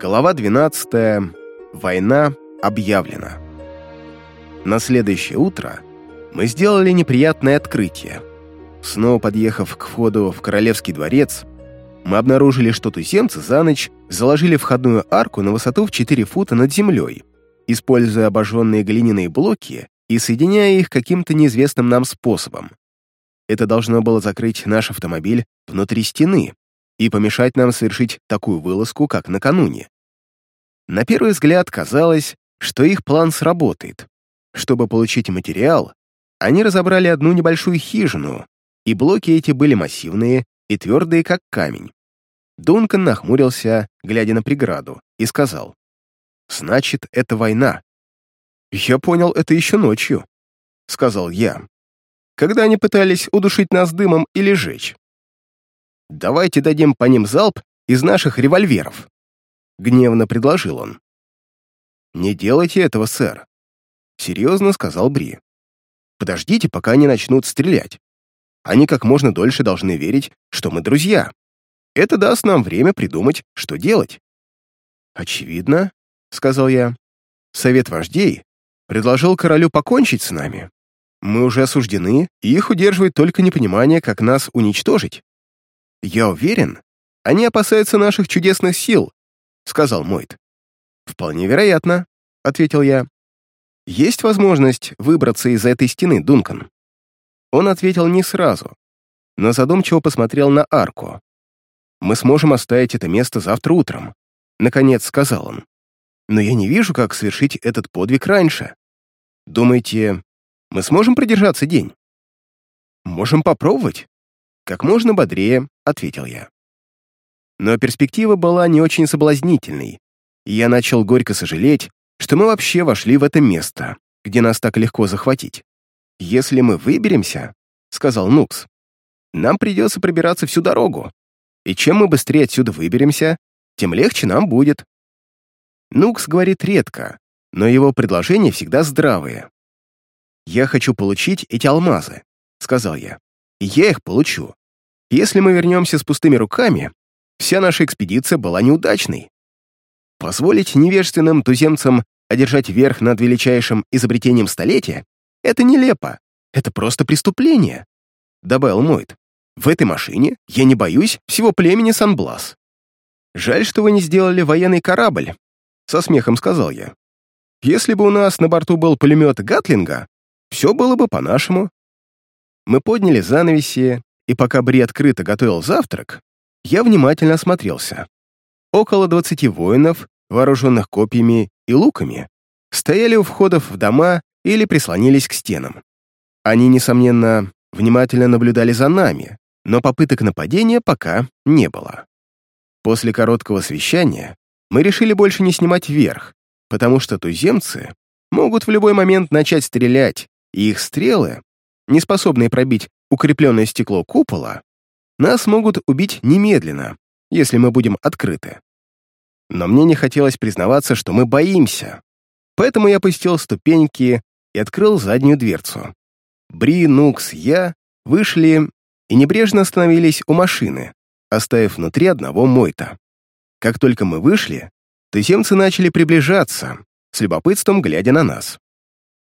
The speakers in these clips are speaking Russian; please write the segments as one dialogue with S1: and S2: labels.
S1: Глава 12. Война объявлена. На следующее утро мы сделали неприятное открытие. Снова подъехав к входу в Королевский дворец, мы обнаружили, что туземцы за ночь заложили входную арку на высоту в 4 фута над землей, используя обожженные глиняные блоки и соединяя их каким-то неизвестным нам способом. Это должно было закрыть наш автомобиль внутри стены, и помешать нам совершить такую вылазку, как накануне. На первый взгляд казалось, что их план сработает. Чтобы получить материал, они разобрали одну небольшую хижину, и блоки эти были массивные и твердые, как камень. Дункан нахмурился, глядя на преграду, и сказал, «Значит, это война». «Я понял это еще ночью», — сказал я, «когда они пытались удушить нас дымом или жечь. «Давайте дадим по ним залп из наших револьверов», — гневно предложил он. «Не делайте этого, сэр», — серьезно сказал Бри. «Подождите, пока они начнут стрелять. Они как можно дольше должны верить, что мы друзья. Это даст нам время придумать, что делать». «Очевидно», — сказал я, — «совет вождей предложил королю покончить с нами. Мы уже осуждены, и их удерживает только непонимание, как нас уничтожить. «Я уверен, они опасаются наших чудесных сил», — сказал Мойт. «Вполне вероятно», — ответил я. «Есть возможность выбраться из этой стены, Дункан?» Он ответил не сразу, но задумчиво посмотрел на арку. «Мы сможем оставить это место завтра утром», — наконец сказал он. «Но я не вижу, как совершить этот подвиг раньше. Думаете, мы сможем продержаться день?» «Можем попробовать», как можно бодрее ответил я. Но перспектива была не очень соблазнительной, и я начал горько сожалеть, что мы вообще вошли в это место, где нас так легко захватить. «Если мы выберемся», — сказал Нукс, — «нам придется пробираться всю дорогу, и чем мы быстрее отсюда выберемся, тем легче нам будет». Нукс говорит редко, но его предложения всегда здравые. «Я хочу получить эти алмазы», — сказал я. «И я их получу. Если мы вернемся с пустыми руками, вся наша экспедиция была неудачной. Позволить невежественным туземцам одержать верх над величайшим изобретением столетия — это нелепо, это просто преступление. Добавил Мойт. В этой машине я не боюсь всего племени Санблас. Жаль, что вы не сделали военный корабль, со смехом сказал я. Если бы у нас на борту был пулемет Гатлинга, все было бы по-нашему. Мы подняли занавеси, и пока Бри открыто готовил завтрак, я внимательно осмотрелся. Около двадцати воинов, вооруженных копьями и луками, стояли у входов в дома или прислонились к стенам. Они, несомненно, внимательно наблюдали за нами, но попыток нападения пока не было. После короткого совещания мы решили больше не снимать верх, потому что туземцы могут в любой момент начать стрелять, и их стрелы, не способные пробить укрепленное стекло купола, нас могут убить немедленно, если мы будем открыты. Но мне не хотелось признаваться, что мы боимся, поэтому я опустил ступеньки и открыл заднюю дверцу. Бри, Нукс, я вышли и небрежно остановились у машины, оставив внутри одного Мойта. Как только мы вышли, туземцы начали приближаться, с любопытством глядя на нас.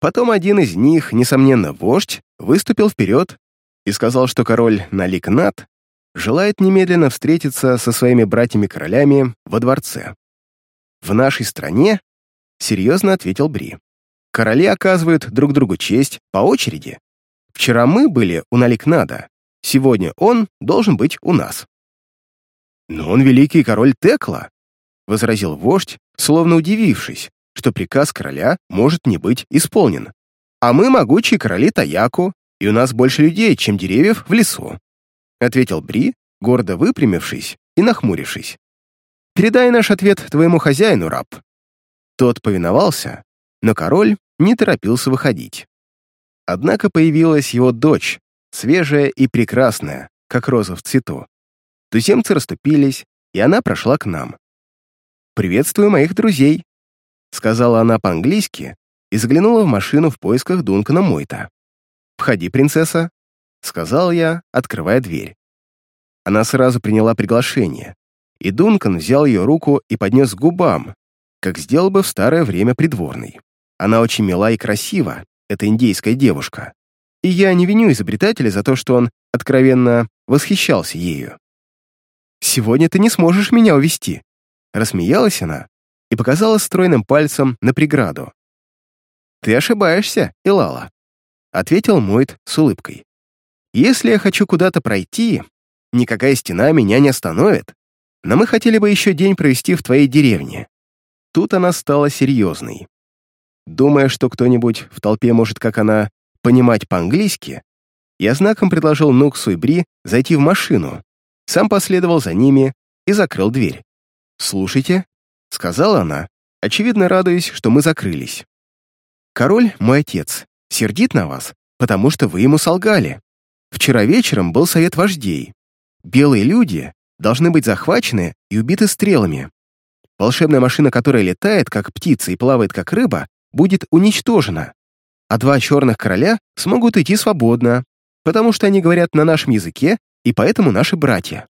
S1: Потом один из них, несомненно, вождь, выступил вперед и сказал, что король Наликнат желает немедленно встретиться со своими братьями-королями во дворце. «В нашей стране», — серьезно ответил Бри, «короли оказывают друг другу честь по очереди. Вчера мы были у Наликнада, сегодня он должен быть у нас». «Но он великий король Текла», — возразил вождь, словно удивившись, что приказ короля может не быть исполнен. «А мы могучие короли Таяку, и у нас больше людей, чем деревьев в лесу», — ответил Бри, гордо выпрямившись и нахмурившись. «Передай наш ответ твоему хозяину, раб». Тот повиновался, но король не торопился выходить. Однако появилась его дочь, свежая и прекрасная, как роза в цвету. Туземцы расступились, и она прошла к нам. «Приветствую моих друзей», — сказала она по-английски и заглянула в машину в поисках Дункана Мойта. «Входи, принцесса», — сказал я, открывая дверь. Она сразу приняла приглашение, и Дункан взял ее руку и поднес к губам, как сделал бы в старое время придворный. Она очень мила и красива, эта индейская девушка. И я не виню изобретателя за то, что он откровенно восхищался ею. «Сегодня ты не сможешь меня увести», — рассмеялась она и показала стройным пальцем на преграду. «Ты ошибаешься, Илала», — ответил Мойт с улыбкой. «Если я хочу куда-то пройти, никакая стена меня не остановит, но мы хотели бы еще день провести в твоей деревне». Тут она стала серьезной. Думая, что кто-нибудь в толпе может, как она, понимать по-английски, я знаком предложил Нуксу и Бри зайти в машину, сам последовал за ними и закрыл дверь. «Слушайте», — сказала она, очевидно радуясь, что мы закрылись. «Король, мой отец, сердит на вас, потому что вы ему солгали. Вчера вечером был совет вождей. Белые люди должны быть захвачены и убиты стрелами. Волшебная машина, которая летает, как птица, и плавает, как рыба, будет уничтожена, а два черных короля смогут идти свободно, потому что они говорят на нашем языке и поэтому наши братья».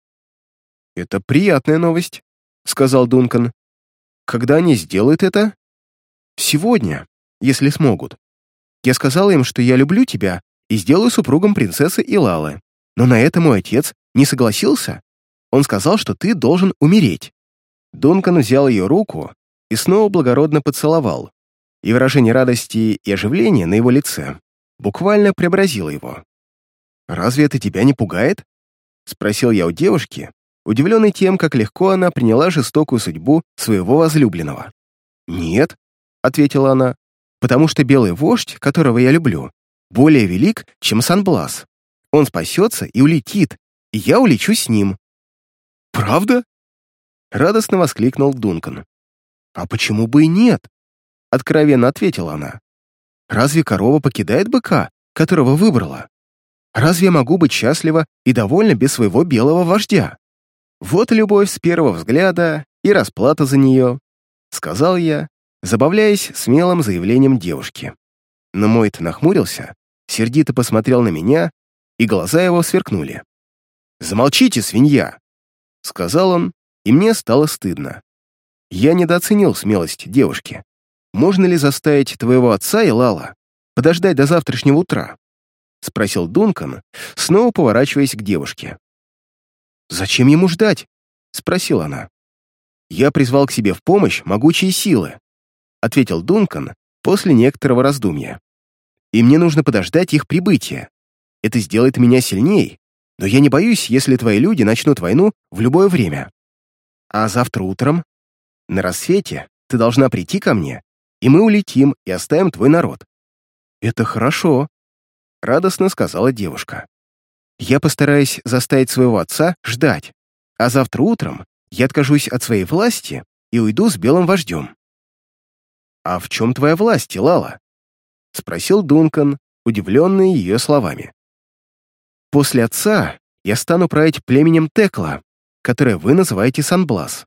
S1: «Это приятная новость», — сказал Дункан. «Когда они сделают это?» «Сегодня, если смогут. Я сказала им, что я люблю тебя и сделаю супругом принцессы Илалы. Но на это мой отец не согласился. Он сказал, что ты должен умереть». Дункан взял ее руку и снова благородно поцеловал, и выражение радости и оживления на его лице буквально преобразило его. «Разве это тебя не пугает?» — спросил я у девушки, удивленный тем, как легко она приняла жестокую судьбу своего возлюбленного. «Нет», — ответила она, «потому что белый вождь, которого я люблю, более велик, чем Санблас. Он спасется и улетит, и я улечу с ним». «Правда?» — радостно воскликнул Дункан. «А почему бы и нет?» — откровенно ответила она. «Разве корова покидает быка, которого выбрала? Разве я могу быть счастлива и довольна без своего белого вождя? Вот любовь с первого взгляда и расплата за нее, сказал я, забавляясь смелым заявлением девушки. Но Мойт нахмурился, сердито посмотрел на меня, и глаза его сверкнули. «Замолчите, свинья!» — сказал он, и мне стало стыдно. Я недооценил смелость девушки. Можно ли заставить твоего отца и Лала подождать до завтрашнего утра? — спросил Дункан, снова поворачиваясь к девушке. «Зачем ему ждать?» — спросила она. «Я призвал к себе в помощь могучие силы», — ответил Дункан после некоторого раздумья. «И мне нужно подождать их прибытия. Это сделает меня сильней, но я не боюсь, если твои люди начнут войну в любое время. А завтра утром, на рассвете, ты должна прийти ко мне, и мы улетим и оставим твой народ». «Это хорошо», — радостно сказала девушка. «Я постараюсь заставить своего отца ждать, а завтра утром я откажусь от своей власти и уйду с белым вождем». «А в чем твоя власть, Лала?» — спросил Дункан, удивленный ее словами. «После отца я стану править племенем Текла, которое вы называете Санблас.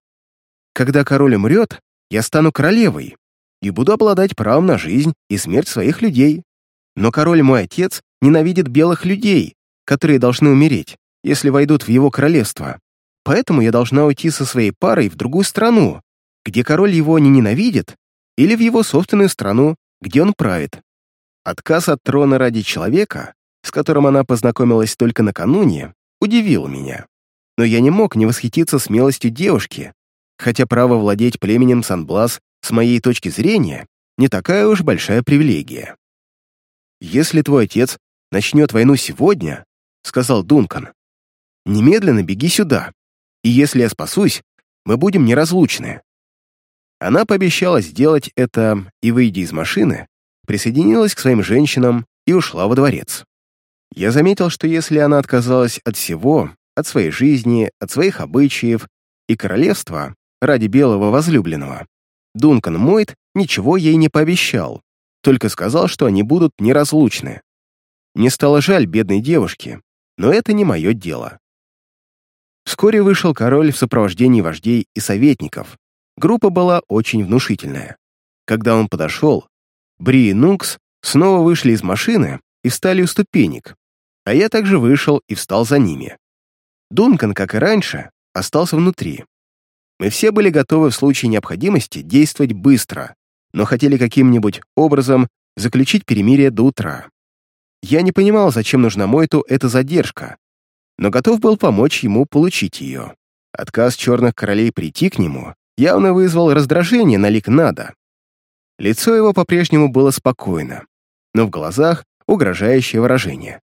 S1: Когда король умрет, я стану королевой и буду обладать правом на жизнь и смерть своих людей. Но король мой отец ненавидит белых людей, которые должны умереть, если войдут в его королевство. Поэтому я должна уйти со своей парой в другую страну, где король его не ненавидит, или в его собственную страну, где он правит. Отказ от трона ради человека, с которым она познакомилась только накануне, удивил меня. Но я не мог не восхититься смелостью девушки, хотя право владеть племенем Санблас, с моей точки зрения, не такая уж большая привилегия. «Если твой отец начнет войну сегодня, — сказал Дункан, — немедленно беги сюда, и если я спасусь, мы будем неразлучны». Она пообещала сделать это и, выйдя из машины, присоединилась к своим женщинам и ушла во дворец. Я заметил, что если она отказалась от всего, от своей жизни, от своих обычаев и королевства ради белого возлюбленного, Дункан Мойт ничего ей не пообещал, только сказал, что они будут неразлучны. Мне стало жаль бедной девушки, но это не мое дело. Вскоре вышел король в сопровождении вождей и советников. Группа была очень внушительная. Когда он подошел, Бри и Нукс снова вышли из машины и встали у ступенек, а я также вышел и встал за ними. Дункан, как и раньше, остался внутри. Мы все были готовы в случае необходимости действовать быстро, но хотели каким-нибудь образом заключить перемирие до утра. Я не понимал, зачем нужна Мойту эта задержка, но готов был помочь ему получить ее. Отказ черных королей прийти к нему явно вызвал раздражение на лик Нада. Лицо его по-прежнему было спокойно, но в глазах угрожающее выражение.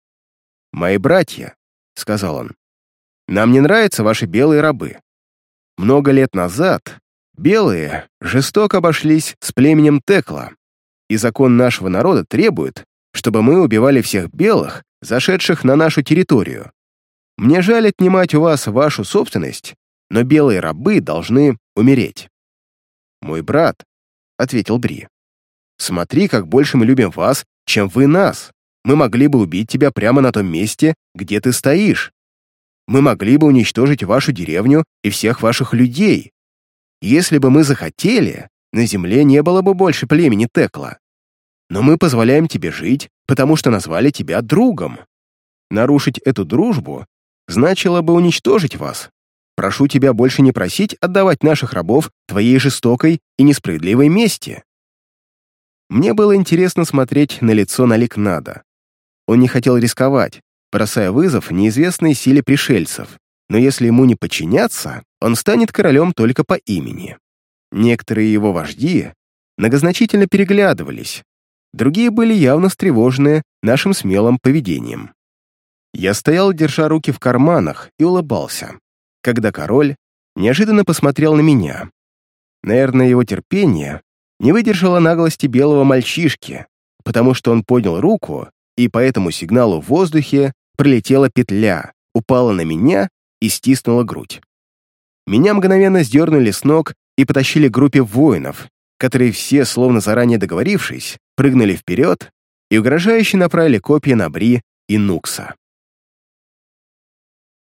S1: «Мои братья», — сказал он, — «нам не нравятся ваши белые рабы. Много лет назад белые жестоко обошлись с племенем Текла, и закон нашего народа требует, чтобы мы убивали всех белых, зашедших на нашу территорию. Мне жаль отнимать у вас вашу собственность, но белые рабы должны умереть». «Мой брат», — ответил Бри, — «смотри, как больше мы любим вас, чем вы нас. Мы могли бы убить тебя прямо на том месте, где ты стоишь. Мы могли бы уничтожить вашу деревню и всех ваших людей. Если бы мы захотели, на земле не было бы больше племени Текла. Но мы позволяем тебе жить, потому что назвали тебя другом. Нарушить эту дружбу значило бы уничтожить вас. Прошу тебя больше не просить отдавать наших рабов твоей жестокой и несправедливой мести. Мне было интересно смотреть на лицо Наликнада. Он не хотел рисковать, бросая вызов неизвестной силе пришельцев, но если ему не подчиняться, он станет королем только по имени. Некоторые его вожди многозначительно переглядывались, другие были явно встревожены нашим смелым поведением. Я стоял, держа руки в карманах, и улыбался, когда король неожиданно посмотрел на меня. Наверное, его терпение не выдержало наглости белого мальчишки, потому что он поднял руку и по этому сигналу в воздухе пролетела петля, упала на меня и стиснула грудь. Меня мгновенно сдернули с ног и потащили к группе воинов, которые все, словно заранее договорившись, прыгнули вперед и угрожающе направили копья на Бри и Нукса.